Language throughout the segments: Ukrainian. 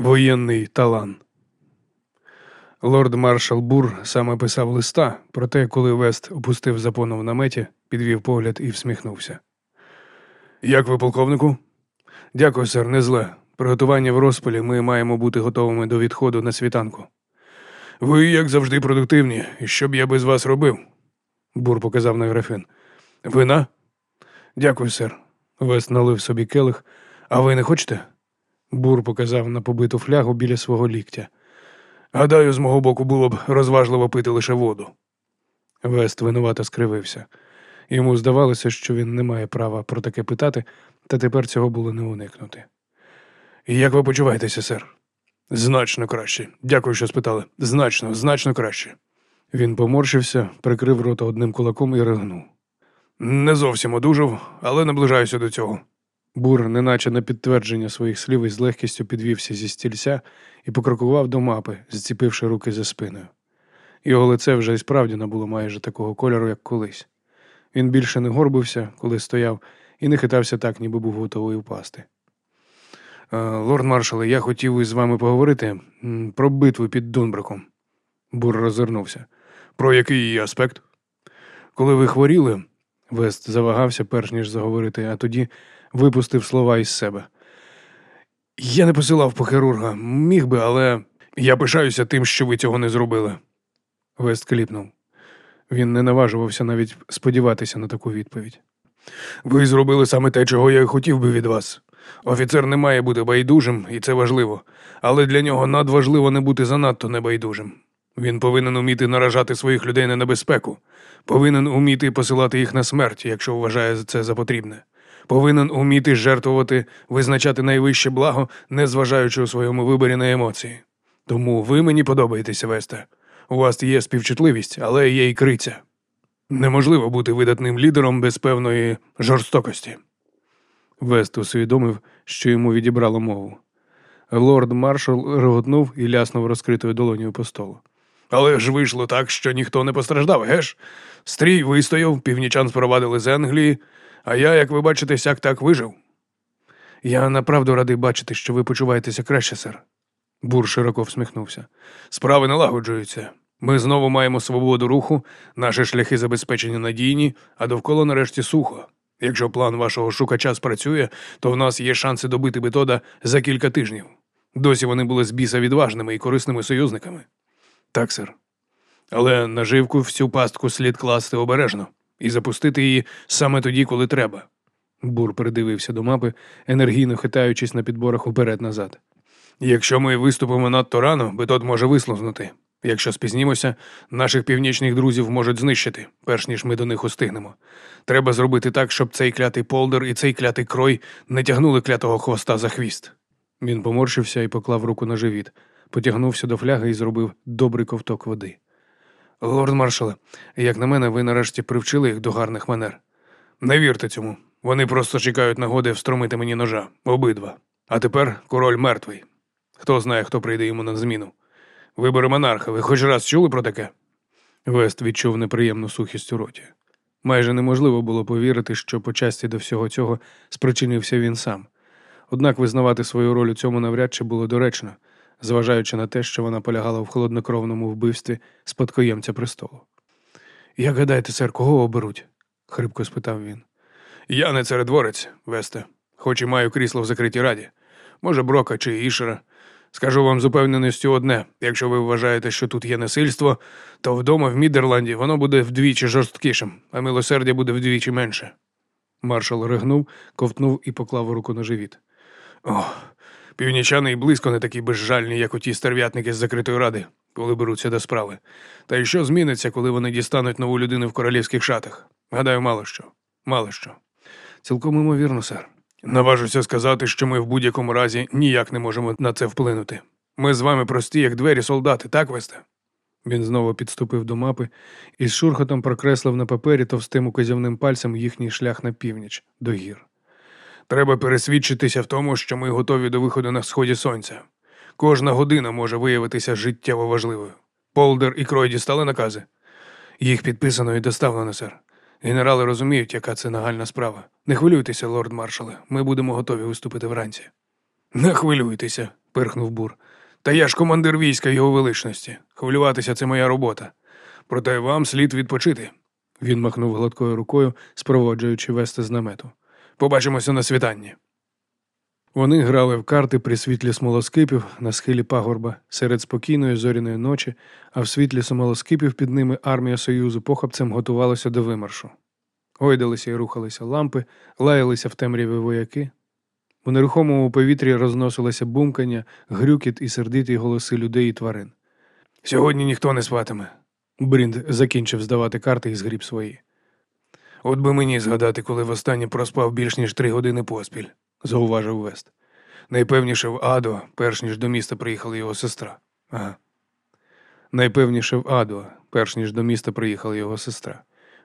Воєнний талан. Лорд маршал Бур саме писав листа, проте, коли Вест опустив запону в наметі, підвів погляд і всміхнувся. Як ви, полковнику? Дякую, сер, не зле. Приготування в розпалі ми маємо бути готовими до відходу на світанку. Ви, як завжди, продуктивні, і що б я без вас робив? Бур показав на графін. Вина? Дякую, сер. Вест налив собі келих. А ви не хочете? Бур показав на побиту флягу біля свого ліктя. Гадаю, з мого боку було б розважливо пити лише воду. Вест винувато скривився. Йому здавалося, що він не має права про таке питати, та тепер цього було не уникнути. Як ви почуваєтеся, сер? Значно краще. Дякую, що спитали. Значно, значно краще. Він поморщився, прикрив рота одним кулаком і ригнув. Не зовсім одужав, але наближаюся до цього. Бур, неначе на підтвердження своїх слів, із легкістю підвівся зі стільця і покрокував до мапи, зціпивши руки за спиною. Його лице вже і справді набуло майже такого кольору, як колись. Він більше не горбився, коли стояв, і не хитався так, ніби був готовий впасти. «Е, Лорд маршале, я хотів із вами поговорити про битву під Дунбраком. Бур розвернувся. Про який її аспект? Коли ви хворіли, Вест завагався, перш ніж заговорити, а тоді випустив слова із себе. Я не посилав по хірурга, міг би, але я пишаюся тим, що ви цього не зробили. Вест кліпнув. Він не наважувався навіть сподіватися на таку відповідь. Ви зробили саме те, чого я хотів би від вас. Офіцер не має бути байдужим, і це важливо, але для нього надважливо не бути занадто небайдужим. Він повинен уміти наражати своїх людей на небезпеку, повинен уміти посилати їх на смерть, якщо вважає це за потрібне. Повинен уміти жертвувати, визначати найвище благо, не зважаючи у своєму виборі на емоції. Тому ви мені подобаєтеся, Весте. У вас є співчутливість, але є й криця. Неможливо бути видатним лідером без певної жорстокості. Вест усвідомив, що йому відібрало мову. Лорд маршал реготнув і ляснув розкритою долонію по столу. Але ж вийшло так, що ніхто не постраждав, геш? Стрій вистояв, північан спровадили з Англії, а я, як ви бачите, сяк так вижив. Я направду радий бачити, що ви почуваєтеся краще, сер. Бур широко всміхнувся. Справи налагоджуються. Ми знову маємо свободу руху, наші шляхи забезпечені надійні, а довкола нарешті сухо. Якщо план вашого шукача спрацює, то в нас є шанси добити Бетода за кілька тижнів. Досі вони були з біса відважними і корисними союзниками. Так, сер. Але наживку всю пастку слід класти обережно і запустити її саме тоді, коли треба. Бур придивився до мапи, енергійно хитаючись на підборах уперед-назад. Якщо ми виступимо надто рано, Бетод може вислузнути. Якщо спізнімося, наших північних друзів можуть знищити, перш ніж ми до них устигнемо. Треба зробити так, щоб цей клятий полдер і цей клятий крой не тягнули клятого хвоста за хвіст. Він поморщився і поклав руку на живіт, потягнувся до фляги і зробив добрий ковток води. Лорд маршале, як на мене, ви нарешті привчили їх до гарних манер. Не вірте цьому. Вони просто чекають нагоди встромити мені ножа. Обидва. А тепер король мертвий. Хто знає, хто прийде йому на зміну. Вибори монарха. Ви хоч раз чули про таке? Вест відчув неприємну сухість у роті. Майже неможливо було повірити, що по часті до всього цього спричинився він сам. Однак визнавати свою роль у цьому навряд чи було доречно, зважаючи на те, що вона полягала в холоднокровному вбивстві спадкоємця престолу. Як гадаєте, сер, кого оберуть? хрипко спитав він. Я не царедворець, Весте, хоч і маю крісло в закритій раді. Може, Брока чи Ішера. Скажу вам з упевненістю одне: якщо ви вважаєте, що тут є насильство, то вдома в Мідерланді воно буде вдвічі жорсткішим, а милосердя буде вдвічі менше. Маршал ригнув, ковтнув і поклав руку на живіт. О, північани й близько не такі безжальні, як оті стерв'ятники з закритої ради, коли беруться до справи. Та й що зміниться, коли вони дістануть нову людину в королівських шатах? Гадаю, мало що. Мало що. Цілком імовірно, сер. Наважуся сказати, що ми в будь-якому разі ніяк не можемо на це вплинути. Ми з вами прості, як двері солдати, так весте? Він знову підступив до мапи і з шурхотом прокреслив на папері товстим указівним пальцем їхній шлях на північ, до гір. Треба пересвідчитися в тому, що ми готові до виходу на сході сонця. Кожна година може виявитися життєво важливою. Полдер і Крой дістали накази. Їх підписано і доставлено, сер. Генерали розуміють, яка це нагальна справа. Не хвилюйтеся, лорд маршале, ми будемо готові виступити вранці. Не хвилюйтеся, пирхнув бур. Та я ж командир війська його величності. Хвилюватися це моя робота. Проте вам слід відпочити. Він махнув гладкою рукою, спроводжуючи вести з намету. Побачимося на світанні. Вони грали в карти при світлі смолоскипів на схилі пагорба серед спокійної зоряної ночі, а в світлі смолоскипів під ними армія Союзу похапцем готувалася до вимаршу. Гойдалися і рухалися лампи, лаялися в темряві вояки. У нерухомому повітрі розносилося бумкання, грюкіт і сердиті голоси людей і тварин. Сьогодні ніхто не спатиме. Брінд закінчив здавати карти і згріб свої. От би мені згадати, коли востаннє проспав більш ніж три години поспіль, зауважив Вест. Найпевніше в Адо, перш ніж до міста приїхала його сестра. Ага. Найпевніше в Адо, перш ніж до міста приїхала його сестра.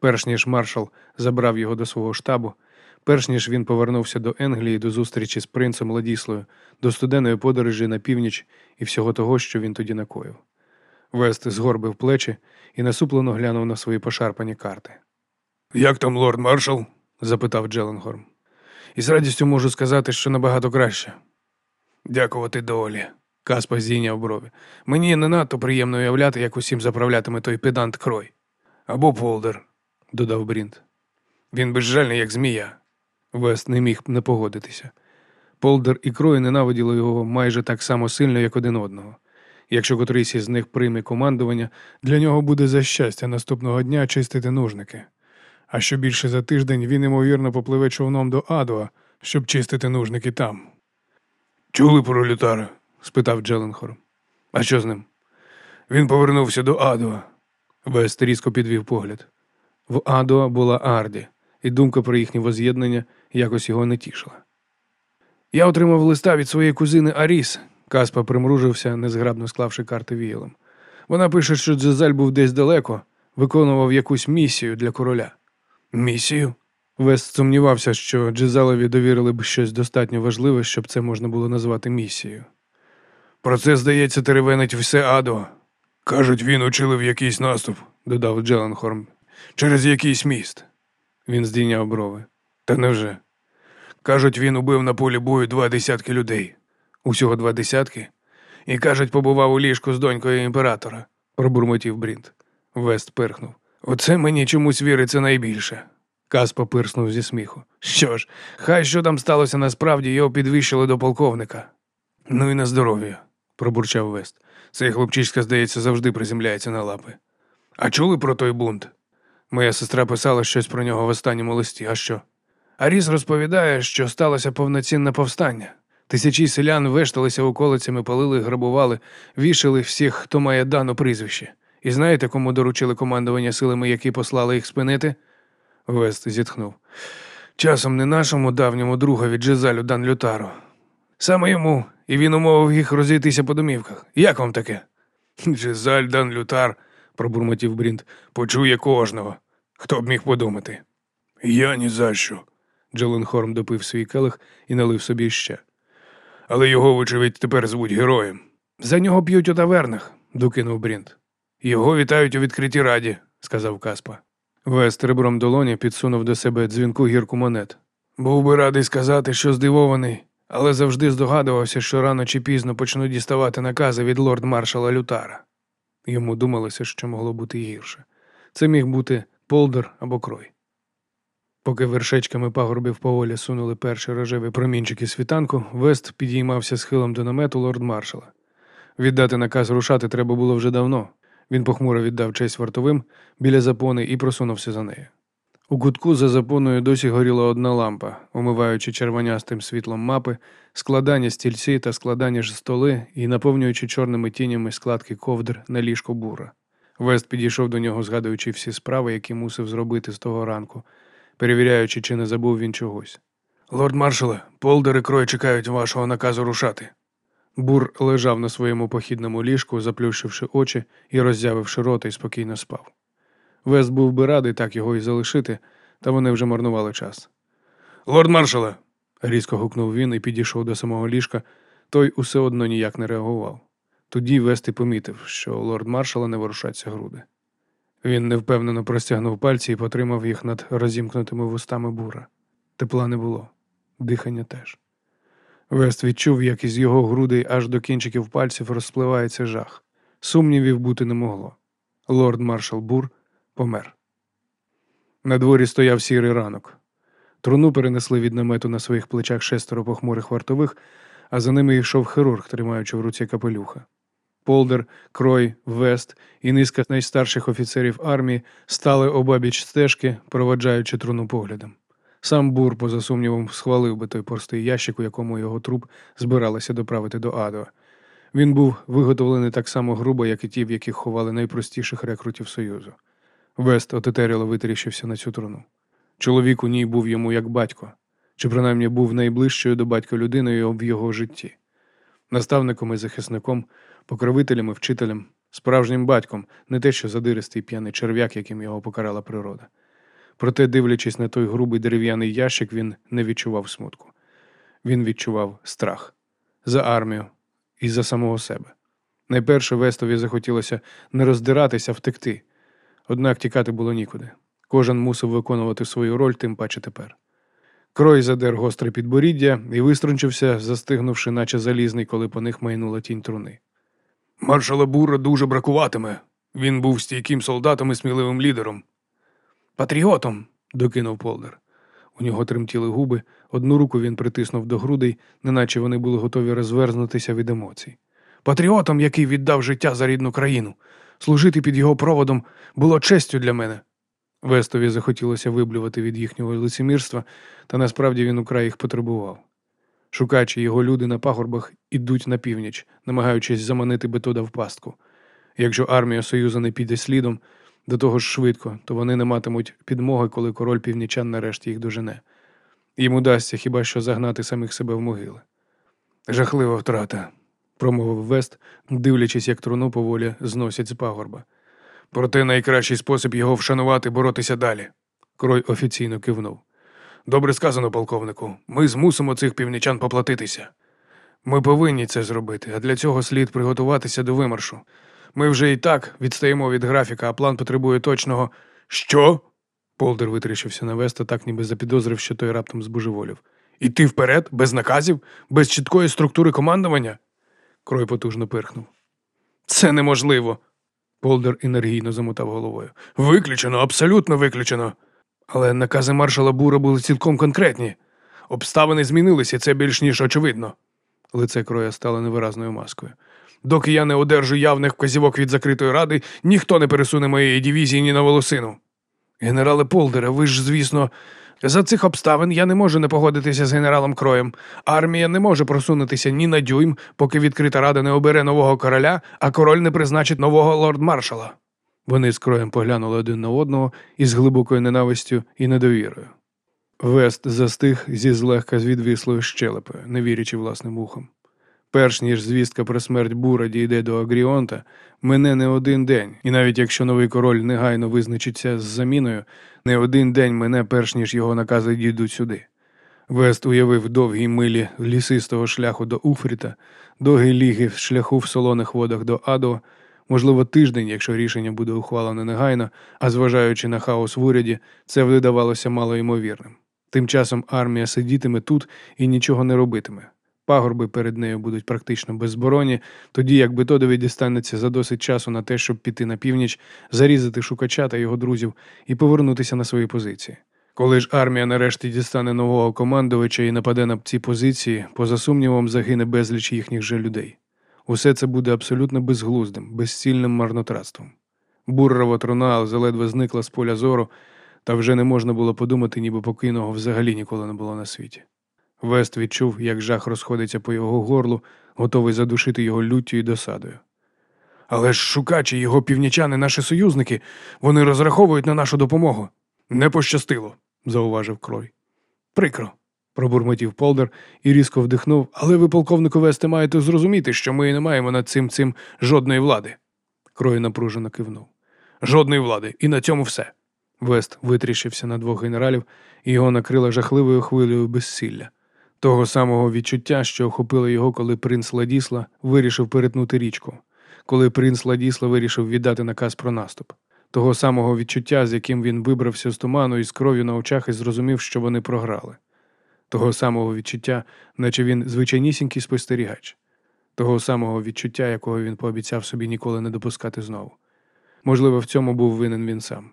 Перш ніж маршал забрав його до свого штабу, перш ніж він повернувся до Енглії до зустрічі з принцем Ладіслою, до студеної подорожі на північ і всього того, що він тоді накоїв. Вест згорбив плечі і насуплено глянув на свої пошарпані карти. Як там лорд маршал? запитав Джеленгорм. І з радістю можу сказати, що набагато краще. Дякувати долі. Каспа зійняв брові. Мені не надто приємно уявляти, як усім заправлятиме той педант крой. Або Полдер, додав Брінт. Він безжальний, як змія. Вест не міг не погодитися. Полдер і крой ненавиділи його майже так само сильно, як один одного. Якщо котрийсь із них прийме командування, для нього буде за щастя наступного дня чистити нужники. А що більше за тиждень він, ймовірно, попливе човном до Адуа, щоб чистити нужники там. Чули про Лютара? спитав Джеленхор. А що з ним? Він повернувся до Адуа. Вест різко підвів погляд. В Адуа була Арді, і думка про їхнє воз'єднання якось його не тішила. Я отримав листа від своєї кузини Аріс. Каспа примружився, незграбно склавши карти віялом. Вона пише, що Дзезаль був десь далеко, виконував якусь місію для короля. Місію? Вест сумнівався, що Джезалові довірили б щось достатньо важливе, щоб це можна було назвати місією. Про це, здається, теревенить все адо. Кажуть, він училив якийсь наступ, додав Джеленхорм. Через якийсь міст. Він здійняв брови. Та невже? Кажуть, він убив на полі бою два десятки людей. Усього два десятки. І кажуть, побував у ліжку з донькою імператора, пробурмотів Брінт. Вест пирхнув. Оце мені чомусь віриться найбільше. Каспа пирснув зі сміху. Що ж, хай що там сталося насправді, його підвищили до полковника. Ну і на здоров'я, пробурчав Вест. Цей хлопчиська, здається, завжди приземляється на лапи. А чули про той бунт? Моя сестра писала щось про нього в останньому листі. А що? Аріс розповідає, що сталося повноцінне повстання. Тисячі селян вешталися околицями, палили, грабували, вішали всіх, хто має дано прізвище. І знаєте, кому доручили командування силами, які послали їх спинити? Вест зітхнув. Часом не нашому давньому другові Джезалю Дан Лютару. Саме йому, і він умовив їх розійтися по домівках. Як вам таке? Джезаль Дан Лютар, пробурмотів Брінт, почує кожного. Хто б міг подумати? Я ні за що. Джоленхорм допив свій келих і налив собі ще. Але його, вочевидь, тепер звуть героєм. За нього п'ють у тавернах, докинув Брінт. Його вітають у відкритій раді, сказав Каспа. Вест ребром долоні підсунув до себе дзвінку гірку монет. Був би радий сказати, що здивований, але завжди здогадувався, що рано чи пізно почну діставати накази від лорд маршала Лютара. Йому думалося, що могло бути гірше. Це міг бути полдер або крой. Поки вершечками пагорбів поволі сунули перші рожеві промінчики світанку, Вест підіймався схилом до намету лорд маршала. Віддати наказ рушати треба було вже давно. Він похмуро віддав честь вартовим біля запони і просунувся за нею. У кутку за запоною досі горіла одна лампа, умиваючи червонястим світлом мапи, складання стільці та складання ж столи і наповнюючи чорними тінями складки ковдр на ліжко бура. Вест підійшов до нього, згадуючи всі справи, які мусив зробити з того ранку, перевіряючи, чи не забув він чогось. Лорд маршале, полдер і крой чекають вашого наказу рушати. Бур лежав на своєму похідному ліжку, заплющивши очі і роззявивши рота, і спокійно спав. Вест був би радий так його і залишити, та вони вже марнували час. Лорд маршале. різко гукнув він і підійшов до самого ліжка, той усе одно ніяк не реагував. Тоді Вест і помітив, що лорд маршала не ворушаться груди. Він невпевнено простягнув пальці і потримав їх над розімкнутими вустами бура. Тепла не було, дихання теж. Вест відчув, як із його грудей аж до кінчиків пальців розпливається жах. Сумнівів бути не могло. Лорд маршал Бур помер. На дворі стояв сірий ранок. Труну перенесли від намету на своїх плечах шестеро похмурих вартових, а за ними йшов хірург, тримаючи в руці капелюха. Полдер, Крой, Вест і низка найстарших офіцерів армії стали обабіч стежки, проваджаючи труну поглядом. Сам Бур, поза сумнівом, схвалив би той простий ящик, у якому його труп збиралися доправити до Адо. Він був виготовлений так само грубо, як і ті, в яких ховали найпростіших рекрутів Союзу. Вест отетеріло витріщився на цю труну. Чоловік у ній був йому як батько, чи принаймні був найближчою до батька людиною в його житті, наставником і захисником, покровителем і вчителем, справжнім батьком, не те, що задиристий п'яний черв'як, яким його покарала природа. Проте, дивлячись на той грубий дерев'яний ящик, він не відчував смутку. Він відчував страх за армію і за самого себе. Найперше Вестові захотілося не роздиратися, а втекти. Однак тікати було нікуди. Кожен мусив виконувати свою роль, тим паче тепер. Крой задер гостре підборіддя і виструнчився, застигнувши, наче залізний, коли по них майнула тінь труни. Маршала Бура дуже бракуватиме. Він був стійким солдатом і сміливим лідером. Патріотом, докинув Полдер. У нього тремтіли губи, одну руку він притиснув до грудей, неначе вони були готові розверзнутися від емоцій. Патріотом, який віддав життя за рідну країну. Служити під його проводом було честю для мене. Вестові захотілося виблювати від їхнього лицемірства, та насправді він украй їх потребував. Шукачі його люди на пагорбах ідуть на північ, намагаючись заманити Бетода в пастку. Якщо армія Союзу не піде слідом, до того ж швидко, то вони не матимуть підмоги, коли король північан нарешті їх дожене. Їм удасться хіба що загнати самих себе в могили. Жахлива втрата, промовив Вест, дивлячись, як труну поволі зносять з пагорба. Проте найкращий спосіб його вшанувати боротися далі. Крой офіційно кивнув. Добре сказано, полковнику. Ми змусимо цих північан поплатитися. Ми повинні це зробити, а для цього слід приготуватися до вимаршу. Ми вже і так відстаємо від графіка, а план потребує точного. Що? Полдер витріщився на Веста, так ніби запідозрив, що той раптом збожеволів. Іти вперед, без наказів, без чіткої структури командування? Крой потужно пирхнув. Це неможливо. Полдер енергійно замотав головою. Виключено, абсолютно виключено. Але накази маршала Бура були цілком конкретні. Обставини змінилися, це більш ніж очевидно. Лице кроя стало невиразною маскою. Доки я не одержу явних вказівок від закритої ради, ніхто не пересуне моєї дивізії ні на волосину. Генерале Полдере, ви ж, звісно, за цих обставин я не можу не погодитися з генералом Кроєм. Армія не може просунутися ні на дюйм, поки відкрита рада не обере нового короля, а король не призначить нового лорд-маршала. Вони з кроєм поглянули один на одного із глибокою ненавистю і недовірою. Вест застиг зі злегка звідвислою щелепою, не вірячи власним вухам. Перш ніж звістка про смерть бура дійде до Агріонта, мине не один день, і навіть якщо новий король негайно визначиться з заміною, не один день мине, перш ніж його накази дійдуть сюди. Вест уявив довгі милі лісистого шляху до Уфріта, довгі ліги шляху в солоних водах до Адо, можливо, тиждень, якщо рішення буде ухвалене негайно, а зважаючи на хаос в уряді, це видавалося малоймовірним. Тим часом армія сидітиме тут і нічого не робитиме. Пагорби перед нею будуть практично беззборонні, тоді як Бетодові дістанеться за досить часу на те, щоб піти на північ, зарізати шукача та його друзів і повернутися на свої позиції. Коли ж армія нарешті дістане нового командувача і нападе на ці позиції, поза сумнівом загине безліч їхніх же людей. Усе це буде абсолютно безглуздим, безцільним марнотратством. Буррова труна заледве зникла з поля зору, та вже не можна було подумати, ніби покійного взагалі ніколи не було на світі. Вест відчув, як жах розходиться по його горлу, готовий задушити його люттю і досадою. Але ж шукачі його північани, наші союзники, вони розраховують на нашу допомогу. Не пощастило, зауважив Крой. Прикро, пробурмотів Полдер і різко вдихнув, але ви, полковнику Весте, маєте зрозуміти, що ми не маємо над цим цим жодної влади. Крой напружено кивнув. Жодної влади, і на цьому все. Вест витріщився на двох генералів, і його накрила жахливою хвилею безсилля того самого відчуття, що охопило його, коли принц Ладісла вирішив перетнути річку, коли принц Ладісла вирішив віддати наказ про наступ, того самого відчуття, з яким він вибрався з туману і з кров'ю на очах і зрозумів, що вони програли, того самого відчуття, наче він звичайнісінький спостерігач, того самого відчуття, якого він пообіцяв собі ніколи не допускати знову. Можливо, в цьому був винен він сам.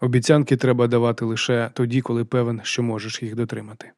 Обіцянки треба давати лише тоді, коли певен, що можеш їх дотримати.